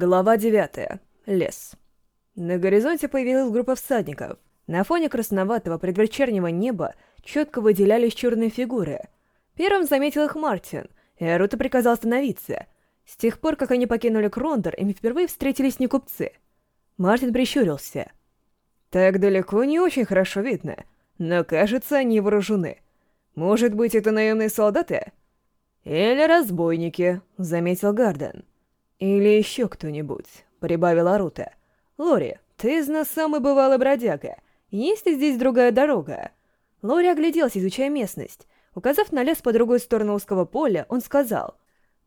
Глава 9. Лес. На горизонте появилась группа всадников. На фоне красноватого предвечернего неба четко выделялись черные фигуры. Первым заметил их Мартин, и Арута приказал остановиться. С тех пор, как они покинули Крондор, им впервые встретились не купцы. Мартин прищурился. «Так далеко не очень хорошо видно, но, кажется, они вооружены. Может быть, это наемные солдаты?» «Или разбойники», — заметил Гарден. «Гарден». «Или еще кто-нибудь», — прибавила Рута. «Лори, ты из нас самый бывалый бродяга. Есть ли здесь другая дорога?» Лори огляделся, изучая местность. Указав на лес по другой сторону узкого поля, он сказал.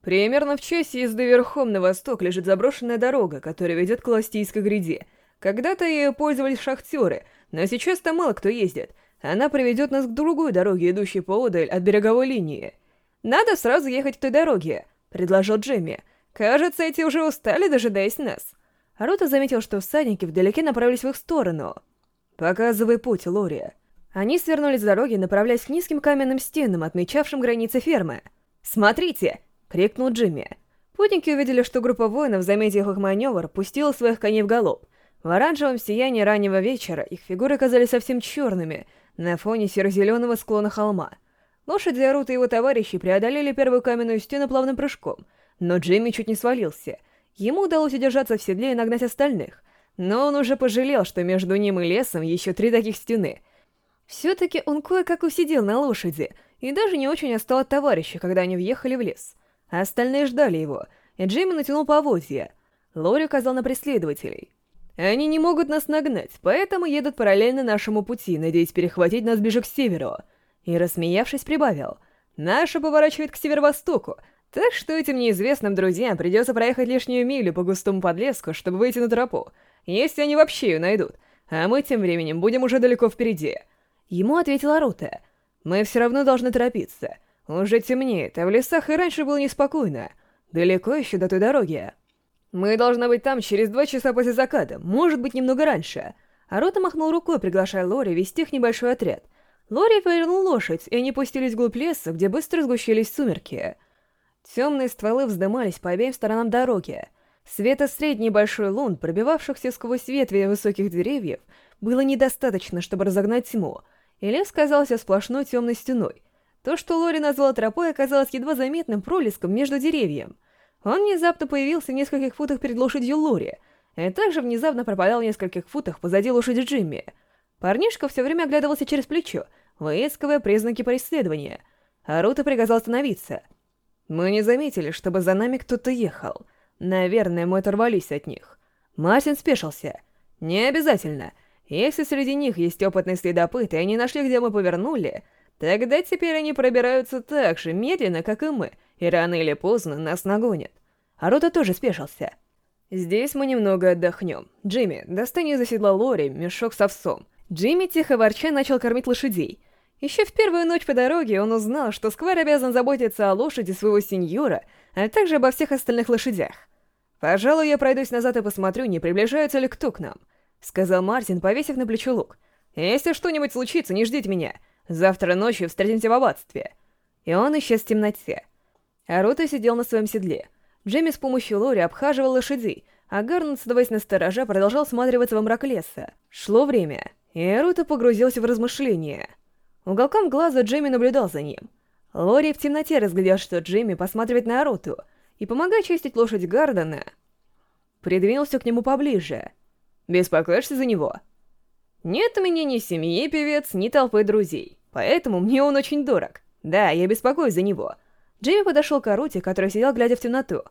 «Примерно в часе езды верхом на восток лежит заброшенная дорога, которая ведет к Ластийской гряде. Когда-то ею пользовались шахтеры, но сейчас там мало кто ездит. Она приведет нас к другой дороге, идущей поодаль от береговой линии. «Надо сразу ехать к той дороге», — предложил Джимми. Кажется, эти уже устали дожидаясь нас. Рута заметил, что всадники вдалеке направились в их сторону. «Показывай путь, Лори». Они свернули с дороги, направляясь к низким каменным стенам, отмечавшим границы фермы. «Смотрите!» — крикнул Джимми. Путники увидели, что группа воинов, заметив их маневр, пустила своих коней в галоп. В оранжевом сиянии раннего вечера их фигуры казались совсем черными на фоне серо-зеленого склона холма. Лошади Рута и его товарищи преодолели первую каменную стену плавным прыжком — но Джимми чуть не свалился. Ему удалось удержаться в седле и нагнать остальных, но он уже пожалел, что между ним и лесом еще три таких стены. Все-таки он кое-как усидел на лошади и даже не очень остал от товарища, когда они въехали в лес. А остальные ждали его, и Джимми натянул поводья. Лори указал на преследователей. «Они не могут нас нагнать, поэтому едут параллельно нашему пути, надеясь перехватить нас ближе к северу». И, рассмеявшись, прибавил. «Наша поворачивает к северо-востоку, так что этим неизвестным друзьям придется проехать лишнюю милю по густому подлеску, чтобы выйти на тропу. Если они вообще ее найдут. А мы тем временем будем уже далеко впереди. Ему ответила Рута. Мы все равно должны торопиться. Уже темнеет, а в лесах и раньше было неспокойно. Далеко еще до той дороги. Мы должны быть там через два часа после заката, может быть, немного раньше. А Рута махнул рукой, приглашая Лори вести их небольшой отряд. Лори повернул лошадь, и они пустились вглубь леса, где быстро сгущились сумерки. «Сумерки». Темные стволы вздымались по обеим сторонам дороги. средней большой лун, пробивавшихся сквозь ветви высоких деревьев, было недостаточно, чтобы разогнать тьму, и лес казался сплошной темной стеной. То, что Лори назвала тропой, оказалось едва заметным пролеском между деревьям. Он внезапно появился в нескольких футах перед лошадью Лори, и также внезапно пропадал в нескольких футах позади лошади Джимми. Парнишка все время оглядывался через плечо, выискивая признаки преследования. Арута приказал остановиться — мы не заметили, чтобы за нами кто-то ехал. Наверное, мы оторвались от них. Мартин спешился. Не обязательно. Если среди них есть опытный следопыт, и они нашли, где мы повернули, тогда теперь они пробираются так же медленно, как и мы, и рано или поздно нас нагонят. А Рота тоже спешился. Здесь мы немного отдохнем. Джимми, достань из-за седла Лори мешок с овсом. Джимми тихо ворча начал кормить лошадей — еще в первую ночь по дороге он узнал, что Сквер обязан заботиться о лошади своего сеньора, а также обо всех остальных лошадях. «Пожалуй, я пройдусь назад и посмотрю, не приближается ли кто к нам», — сказал Мартин, повесив на плечо лук. «Если что-нибудь случится, не ждите меня. Завтра ночью встретимся в аббатстве». И он исчез в темноте. Арута сидел на своем седле. Джемми с Уголком глаза Джимми наблюдал за ним. Лори в темноте разглядел, что Джимми посматривает на Аруту и, помогая чистить лошадь Гардена, придвинулся к нему поближе. «Беспокоишься за него?» «Нет у меня ни семьи, певец, ни толпы друзей, поэтому мне он очень дорог. Да, я беспокоюсь за него». Джимми подошел к Аруте, который сидел, глядя в темноту.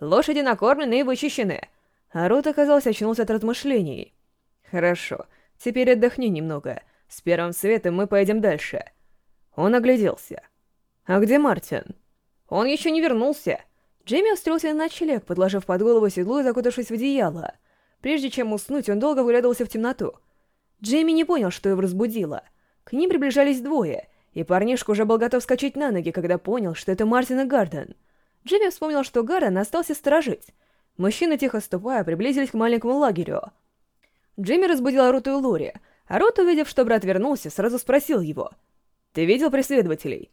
«Лошади накормлены и вычищены». Арут, казалось, очнулся от размышлений. «Хорошо, теперь отдохни немного». С первым светом мы поедем дальше. Он огляделся. «А где Мартин?» «Он еще не вернулся!» Джейми устроился на ночлег, подложив под голову седло и закутавшись в одеяло. Прежде чем уснуть, он долго выглядывался в темноту. Джейми не понял, что его разбудило. К ним приближались двое, и парнишка уже был готов скачать на ноги, когда понял, что это Мартин и Гарден. Джейми вспомнил, что Гарден остался сторожить. Мужчины, тихо ступая, приблизились к маленькому лагерю. Джейми разбудил Руту и Лори — а Рот, увидев, что брат вернулся, сразу спросил его. «Ты видел преследователей?»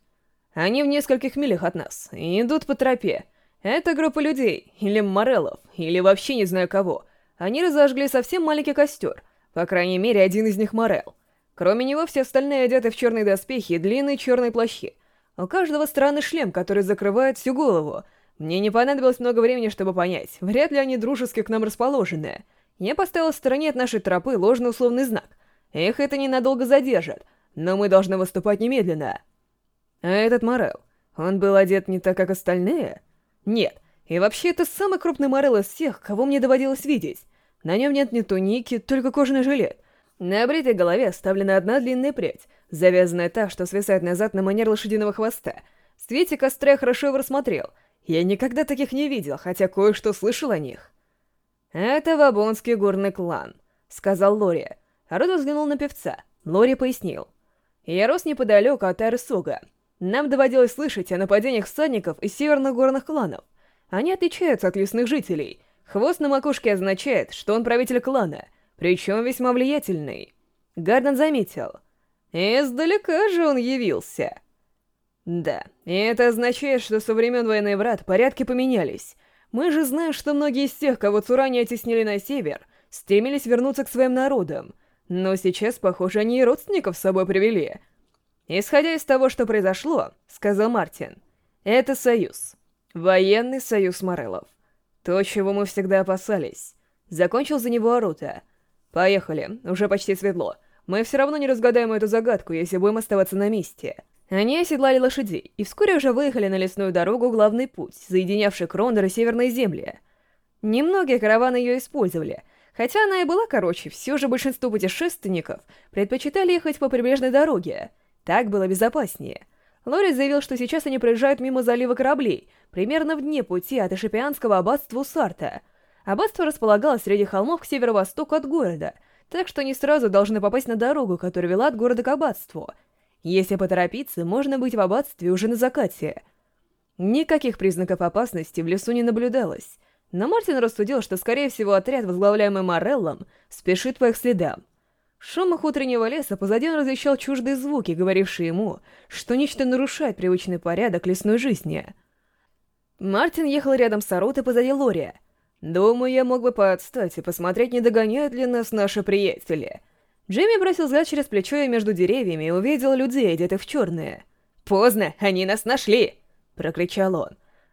«Они в нескольких милях от нас, и идут по тропе. Это группа людей, или морелов, или вообще не знаю кого. Они разожгли совсем маленький костер, по крайней мере, один из них морел. Кроме него, все остальные одеты в черные доспехи и длинные черные плащи. У каждого странный шлем, который закрывает всю голову. Мне не понадобилось много времени, чтобы понять, вряд ли они дружески к нам расположены. Я поставил в стороне от нашей тропы ложный условный знак — их это ненадолго задержит, но мы должны выступать немедленно. А этот Морел, он был одет не так, как остальные? Нет, и вообще это самый крупный Морел из всех, кого мне доводилось видеть. На нем нет ни туники, только кожаный жилет. На обритой голове оставлена одна длинная прядь, завязанная так, что свисает назад на манер лошадиного хвоста. В свете костра я хорошо его рассмотрел. Я никогда таких не видел, хотя кое-что слышал о них. «Это Вабонский горный клан», — сказал Лория. Родос взглянул на певца. Лори пояснил. «Я рос неподалеку от Эрсуга. Нам доводилось слышать о нападениях всадников из северных горных кланов. Они отличаются от лесных жителей. Хвост на макушке означает, что он правитель клана, причем весьма влиятельный». Гарден заметил. «Издалека же он явился». «Да, и это означает, что со времен войны врат порядки поменялись. Мы же знаем, что многие из тех, кого Цурания оттеснили на север, стремились вернуться к своим народам но сейчас, похоже, они и родственников с собой привели. Исходя из того, что произошло, сказал Мартин, это союз. Военный союз Мореллов, То, чего мы всегда опасались. Закончил за него Арута. Поехали, уже почти светло. Мы все равно не разгадаем эту загадку, если будем оставаться на месте. Они оседлали лошадей, и вскоре уже выехали на лесную дорогу главный путь, соединявший Крондор и Северные земли. Немногие караваны ее использовали — Хотя она и была короче, все же большинство путешественников предпочитали ехать по прибрежной дороге. Так было безопаснее. Лори заявил, что сейчас они проезжают мимо залива кораблей, примерно в дне пути от Ишипианского аббатства Усарта. Аббатство располагалось среди холмов к северо-востоку от города, так что они сразу должны попасть на дорогу, которая вела от города к аббатству. Если поторопиться, можно быть в аббатстве уже на закате. Никаких признаков опасности в лесу не наблюдалось, но Мартин рассудил, что, скорее всего, отряд, возглавляемый Мореллом, спешит по их следам. Шум их утреннего леса позади он различал чуждые звуки, говорившие ему, что нечто нарушает привычный порядок лесной жизни. Мартин ехал рядом с Арутой позади Лори. «Думаю, я мог бы подстать и посмотреть, не догоняют ли нас наши приятели». Джимми бросил взгляд через плечо и между деревьями и увидел людей, одетых в черное. «Поздно, они нас нашли!» — прокричал он.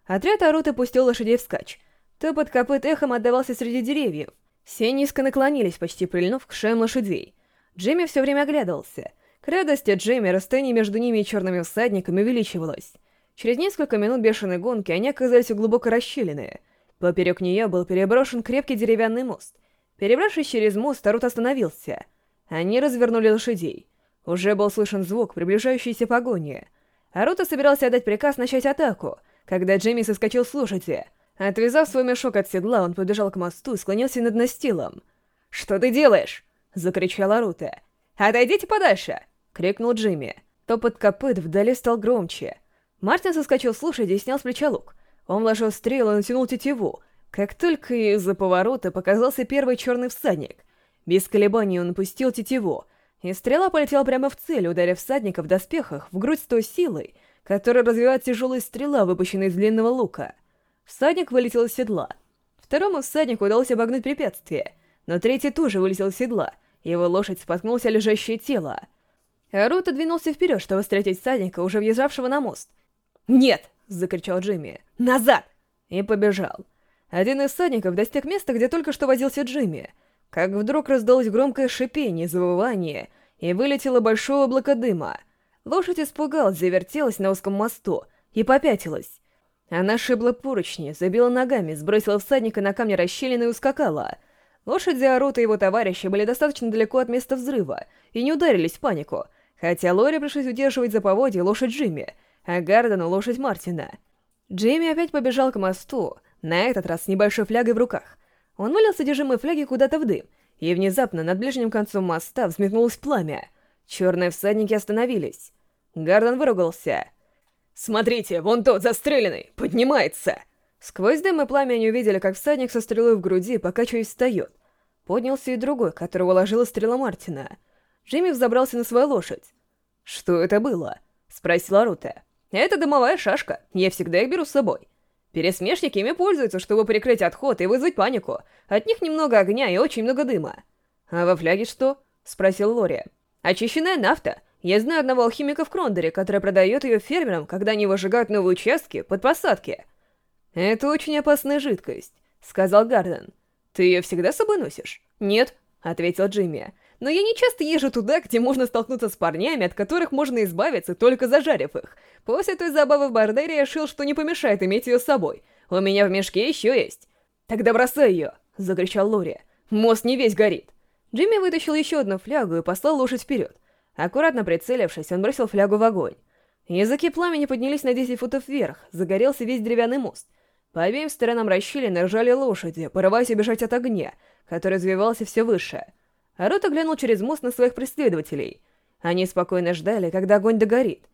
Отряд Арут пустил лошадей вскачь. Топот копыт эхом отдавался среди деревьев. Все низко наклонились, почти прильнув к шеям лошадей. Джимми все время оглядывался. К радости Джимми расстояние между ними и черными всадниками увеличивалось. Через несколько минут бешеной гонки они оказались у глубокой расщелины. Поперек нее был переброшен крепкий деревянный мост. Перебравшись через мост, Арут остановился — они развернули лошадей. Уже был слышен звук приближающейся погони. Аруто собирался отдать приказ начать атаку, когда Отвязав свой мешок от седла, он побежал к мосту и склонился над настилом. «Что ты делаешь?» — закричала Рута. «Отойдите подальше!» — крикнул Джимми. Топот копыт вдали стал громче. Мартин соскочил с лошади и снял с плеча лук. Он вложил стрелу и натянул тетиву. Как только из-за поворота показался первый черный всадник. Без колебаний он пустил тетиву, и стрела полетела прямо в цель, ударив всадника в доспехах в грудь с той силой, которая развивает тяжелая стрела, выпущенная из длинного лука — Всадник вылетел из седла. Второму всаднику удалось обогнуть препятствие, но третий тоже вылетел из седла, его лошадь споткнулась о лежащее тело. Рута двинулся вперед, чтобы встретить всадника, уже въезжавшего на мост. «Нет!» — закричал Джимми. «Назад!» И побежал. Один из всадников достиг места, где только что возился Джимми. Как вдруг раздалось громкое шипение, завывание, и вылетело большое облако дыма. Лошадь испугалась, завертелась на узком мосту и попятилась. Она шибла поручни, забила ногами, сбросила всадника на камни расщелины и ускакала. Лошади Арута и его товарищи были достаточно далеко от места взрыва и не ударились в панику, хотя Лори пришлось удерживать за поводья лошадь Джимми, а Гардену — лошадь Мартина. Джимми опять побежал к мосту, на этот раз с небольшой флягой в руках. Он вылил содержимое фляги куда-то в дым, и внезапно над ближним концом моста взметнулось пламя. Черные всадники остановились. Гарден выругался — «Смотрите, вон тот застреленный! Поднимается!» Сквозь дым и пламя они увидели, как всадник со стрелой в груди, покачиваясь, встает. Поднялся и другой, которого ложила стрела Мартина. Джимми взобрался на свою лошадь. «Что это было?» — спросила Рута. «Это дымовая шашка. Я всегда их беру с собой. Пересмешники ими пользуются, чтобы прикрыть отход и вызвать панику. От них немного огня и очень много дыма». «А во фляге что?» — спросил Лори. «Очищенная нафта. Я знаю одного алхимика в Крондоре, который продает ее фермерам, когда они выжигают новые участки под посадки. «Это очень опасная жидкость», — сказал Гарден. «Ты ее всегда с собой носишь?» «Нет», — ответил Джимми. «Но я не часто езжу туда, где можно столкнуться с парнями, от которых можно избавиться, только зажарив их. После той забавы в бордере я решил, что не помешает иметь ее с собой. У меня в мешке еще есть». «Тогда бросай ее!» — закричал Лори. «Мост не весь горит!» Джимми вытащил еще одну флягу и послал лошадь вперед. Аккуратно прицелившись, он бросил флягу в огонь. Языки пламени поднялись на 10 футов вверх, загорелся весь деревянный мост. По обеим сторонам расщелины ржали лошади, порываясь убежать от огня, который развивался все выше. Арот оглянул через мост на своих преследователей. Они спокойно ждали, когда огонь догорит.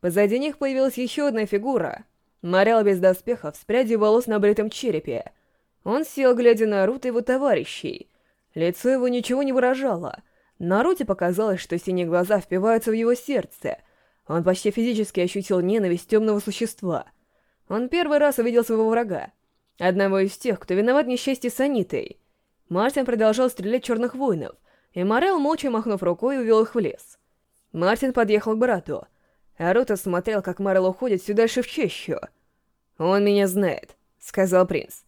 Позади них появилась еще одна фигура. Морял без доспехов, с прядью волос на бритом черепе. Он сел, глядя на Арута и его товарищей. Лицо его ничего не выражало — Народе показалось, что синие глаза впиваются в его сердце. Он почти физически ощутил ненависть темного существа. Он первый раз увидел своего врага. Одного из тех, кто виноват в несчастье с Анитой. Мартин продолжал стрелять черных воинов, и Морел, молча махнув рукой, увел их в лес. Мартин подъехал к брату. Аруто смотрел, как Морел уходит все дальше в чещу. «Он меня знает», — сказал принц.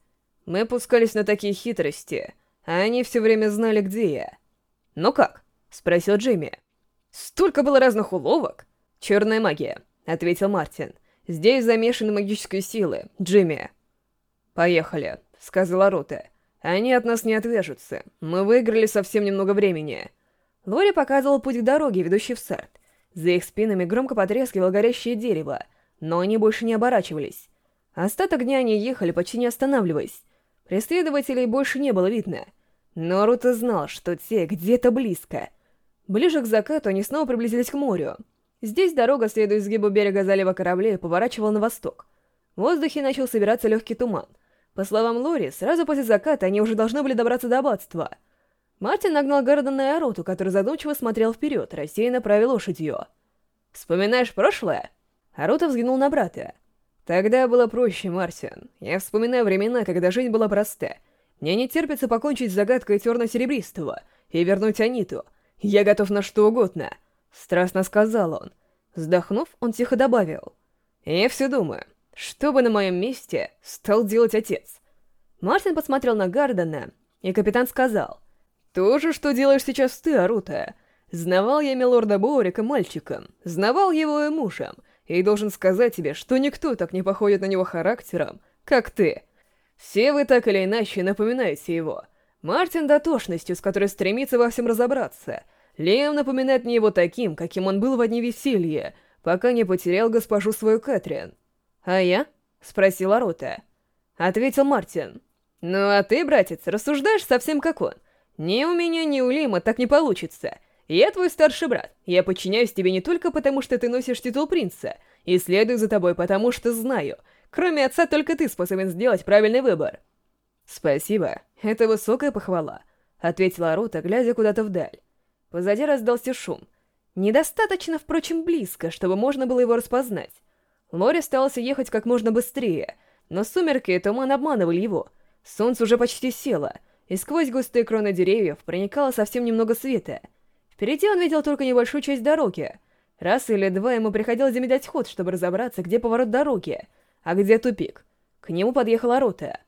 «Мы пускались на такие хитрости, а они все время знали, где я». «Ну как?» — спросил Джимми. «Столько было разных уловок!» «Черная магия», — ответил Мартин. «Здесь замешаны магические силы, Джимми». «Поехали», — сказала Рута. «Они от нас не отвяжутся. Мы выиграли совсем немного времени». Лори показывал путь к дороге, ведущей в сад. За их спинами громко потрескивало горящее дерево, но они больше не оборачивались. Остаток дня они ехали, почти не останавливаясь. Преследователей больше не было видно — Наруто знал, что те где-то близко. Ближе к закату они снова приблизились к морю. Здесь дорога, следуя изгибу берега залива кораблей, поворачивала на восток. В воздухе начал собираться легкий туман. По словам Лори, сразу после заката они уже должны были добраться до аббатства. Мартин нагнал Гордона на Ароту, который задумчиво смотрел вперед, рассеянно правил лошадью. «Вспоминаешь прошлое?» Арута взглянул на брата. «Тогда было проще, Мартин. Я вспоминаю времена, когда жизнь была проста» Мне не терпится покончить с загадкой терно-серебристого и вернуть Аниту. Я готов на что угодно», — страстно сказал он. Вздохнув, он тихо добавил. «Я все думаю, что бы на моем месте стал делать отец?» Мартин посмотрел на Гардена, и капитан сказал. «То же, что делаешь сейчас ты, Арута. Знавал я милорда Боурика мальчиком, знавал его и мужем, и должен сказать тебе, что никто так не походит на него характером, как ты». Все вы так или иначе напоминаете его. Мартин да тошностью, с которой стремится во всем разобраться. Лем напоминает мне его таким, каким он был в одни веселья, пока не потерял госпожу свою Кэтрин. «А я?» — спросила Рота. Ответил Мартин. «Ну а ты, братец, рассуждаешь совсем как он. Ни у меня, ни у Лима так не получится. Я твой старший брат. Я подчиняюсь тебе не только потому, что ты носишь титул принца, и следую за тобой потому, что знаю — Кроме отца, только ты способен сделать правильный выбор». «Спасибо, это высокая похвала», — ответила Арута, глядя куда-то вдаль. Позади раздался шум. Недостаточно, впрочем, близко, чтобы можно было его распознать. Лори старался ехать как можно быстрее, но сумерки и туман обманывали его. Солнце уже почти село, и сквозь густые кроны деревьев проникало совсем немного света. Впереди он видел только небольшую часть дороги. Раз или два ему приходилось замедлять ход, чтобы разобраться, где поворот дороги — а где тупик? К нему подъехала рота.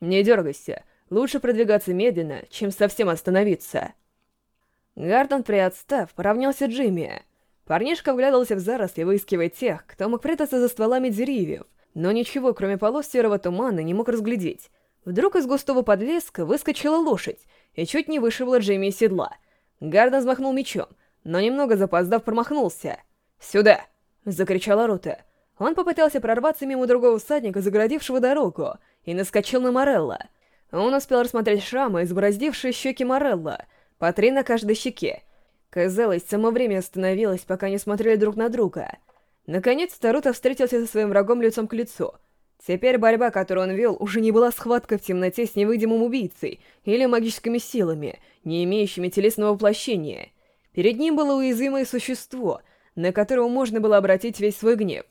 Не дергайся, лучше продвигаться медленно, чем совсем остановиться. Гартон, приотстав, поравнялся Джимми. Парнишка вглядывался в заросли, выискивая тех, кто мог прятаться за стволами деревьев, но ничего, кроме полос серого тумана, не мог разглядеть. Вдруг из густого подлеска выскочила лошадь и чуть не вышибла Джимми из седла. Гардон взмахнул мечом, но немного запоздав промахнулся. «Сюда!» — закричала Рута. Он попытался прорваться мимо другого всадника, заградившего дорогу, и наскочил на Морелла. Он успел рассмотреть шрамы, избороздившие щеки Морелла, по три на каждой щеке. Казалось, само время остановилось, пока они смотрели друг на друга. Наконец, Таруто встретился со своим врагом лицом к лицу. Теперь борьба, которую он вел, уже не была схваткой в темноте с невыдимым убийцей или магическими силами, не имеющими телесного воплощения. Перед ним было уязвимое существо, на которого можно было обратить весь свой гнев.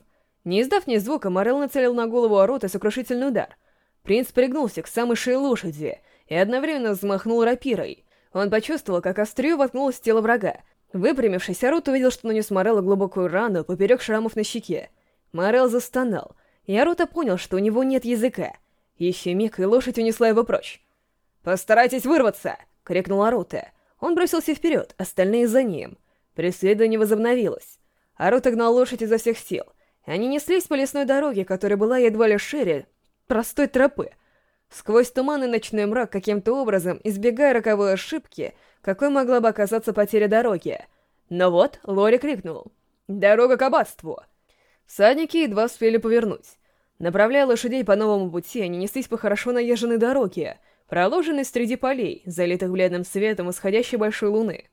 Не издав ни звука, Морел нацелил на голову Арота сокрушительный удар. Принц пригнулся к самой шее лошади и одновременно взмахнул рапирой. Он почувствовал, как острие воткнулось в тело врага. Выпрямившись, Арут увидел, что нанес Морелу глубокую рану поперек шрамов на щеке. Морел застонал, и Арута понял, что у него нет языка. Еще миг, и лошадь унесла его прочь. «Постарайтесь вырваться!» — крикнул Арута. Он бросился вперед, остальные за ним. Преследование возобновилось. Арут гнал лошадь изо всех сил — они неслись по лесной дороге, которая была едва ли шире простой тропы. Сквозь туман и ночной мрак, каким-то образом, избегая роковой ошибки, какой могла бы оказаться потеря дороги. Но вот Лори крикнул. «Дорога к аббатству!» Садники едва успели повернуть. Направляя лошадей по новому пути, они неслись по хорошо наезженной дороге, проложенной среди полей, залитых бледным светом исходящей большой луны.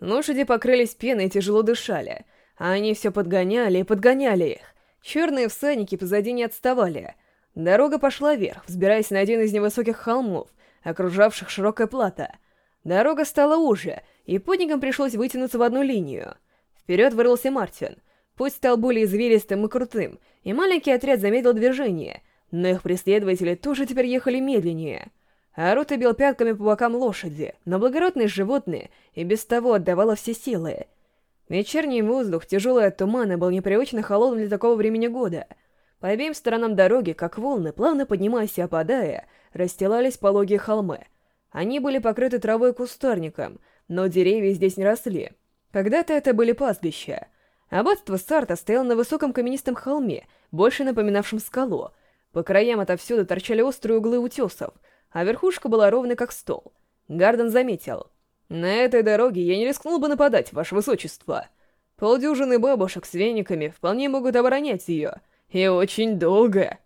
Лошади покрылись пеной и тяжело дышали — они все подгоняли и подгоняли их. Черные всадники позади не отставали. Дорога пошла вверх, взбираясь на один из невысоких холмов, окружавших широкое плато. Дорога стала уже, и путникам пришлось вытянуться в одну линию. Вперед вырвался Мартин. Путь стал более извилистым и крутым, и маленький отряд заметил движение, но их преследователи тоже теперь ехали медленнее. Арута бил пятками по бокам лошади, но благородные животные и без того отдавало все силы — Вечерний воздух, тяжелая от тумана, был непривычно холодным для такого времени года. По обеим сторонам дороги, как волны, плавно поднимаясь и опадая, расстилались пологие холмы. Они были покрыты травой и кустарником, но деревья здесь не росли. Когда-то это были пастбища. Аббатство Сарта стояло на высоком каменистом холме, больше напоминавшем скалу. По краям отовсюду торчали острые углы утесов, а верхушка была ровной как стол. Гарден заметил — на этой дороге я не рискнул бы нападать, ваше высочество. Полдюжины бабушек с вениками вполне могут оборонять ее. И очень долго.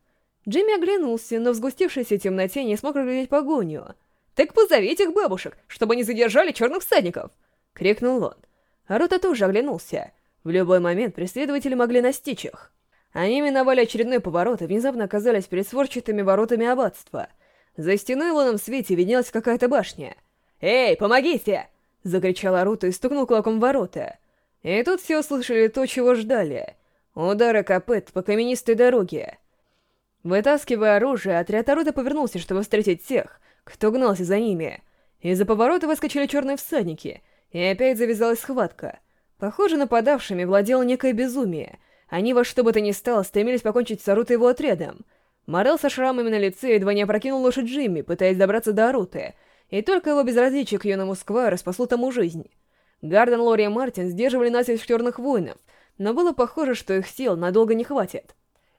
Джимми оглянулся, но в сгустившейся темноте не смог разглядеть погоню. «Так позовите их бабушек, чтобы они задержали черных всадников!» — крикнул он. Арота тоже оглянулся. В любой момент преследователи могли настичь их. Они миновали очередной поворот и внезапно оказались перед сворчатыми воротами аббатства. За стеной в лунном свете виднелась какая-то башня — «Эй, помогите!» — закричала Рута и стукнул кулаком в ворота. И тут все услышали то, чего ждали. Удары копыт по каменистой дороге. Вытаскивая оружие, отряд Арута повернулся, чтобы встретить тех, кто гнался за ними. Из-за поворота выскочили черные всадники, и опять завязалась схватка. Похоже, нападавшими владело некое безумие. Они во что бы то ни стало стремились покончить с Арутой его отрядом. Морел со шрамами на лице едва не опрокинул лошадь Джимми, пытаясь добраться до Аруты — и только его безразличие к юному Сквайру спасло тому жизнь. Гарден, Лори и Мартин сдерживали натиск черных воинов, но было похоже, что их сил надолго не хватит.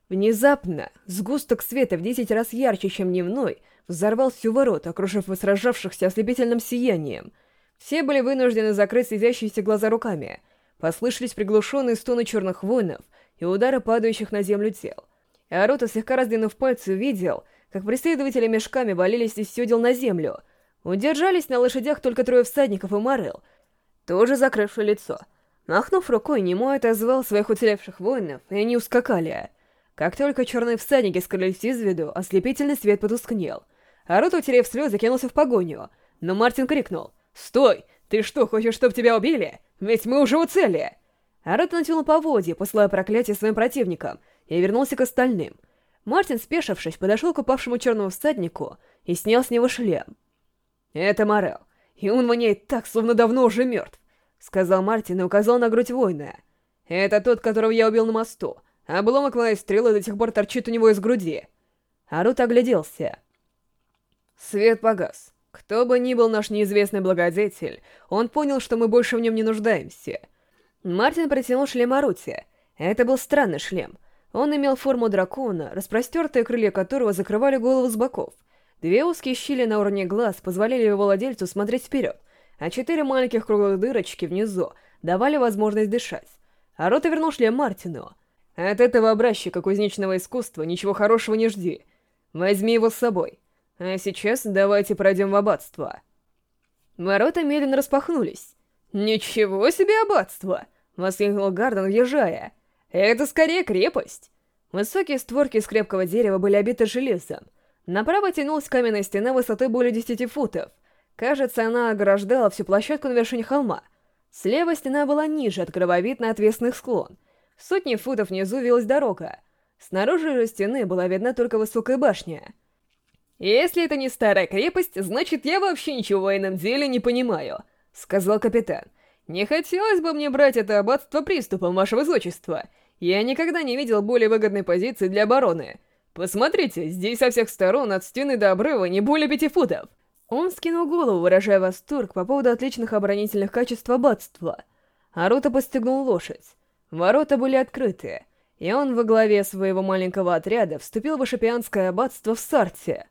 Внезапно сгусток света в десять раз ярче, чем дневной, взорвал всю ворот, окружив сражавшихся ослепительным сиянием. Все были вынуждены закрыть слезящиеся глаза руками. Послышались приглушенные стоны черных воинов и удары падающих на землю тел. Арота, слегка раздвинув пальцы, увидел, как преследователи мешками валились из седел на землю — Удержались на лошадях только трое всадников и Марел, тоже закрывший лицо. Махнув рукой, Немой отозвал своих уцелевших воинов, и они ускакали. Как только черные всадники скрылись из виду, ослепительный свет потускнел. Арут, утерев слезы, кинулся в погоню, но Мартин крикнул «Стой! Ты что, хочешь, чтоб тебя убили? Ведь мы уже у цели!» Арут натянул поводья, посылая проклятие своим противникам, и вернулся к остальным. Мартин, спешившись, подошел к упавшему черному всаднику и снял с него шлем. «Это Морел, и он воняет так, словно давно уже мертв», — сказал Мартин и указал на грудь воина. «Это тот, которого я убил на мосту. Обломок моей стрелы до сих пор торчит у него из груди». Арут огляделся. Свет погас. Кто бы ни был наш неизвестный благодетель, он понял, что мы больше в нем не нуждаемся. Мартин протянул шлем Арути. Это был странный шлем. Он имел форму дракона, распростертые крылья которого закрывали голову с боков — Две узкие щели на уровне глаз позволяли его владельцу смотреть вперед, а четыре маленьких круглых дырочки внизу давали возможность дышать. А рота вернул шлем Мартину. «От этого образчика кузнечного искусства ничего хорошего не жди. Возьми его с собой. А сейчас давайте пройдем в аббатство». Ворота медленно распахнулись. «Ничего себе аббатство!» — воскликнул Гарден, въезжая. «Это скорее крепость!» Высокие створки из крепкого дерева были обиты железом — Направо тянулась каменная стена высотой более 10 футов. Кажется, она ограждала всю площадку на вершине холма. Слева стена была ниже, открывая вид на отвесных склон. Сотни футов внизу вилась дорога. Снаружи же стены была видна только высокая башня. «Если это не старая крепость, значит, я вообще ничего в военном деле не понимаю», — сказал капитан. «Не хотелось бы мне брать это аббатство приступом, ваше высочество. Я никогда не видел более выгодной позиции для обороны». Посмотрите, здесь со всех сторон от стены до обрыва не более пяти футов. Он скинул голову, выражая восторг по поводу отличных оборонительных качеств аббатства. Арута постегнул лошадь. Ворота были открыты, и он во главе своего маленького отряда вступил в Ашапианское аббатство в Сарте.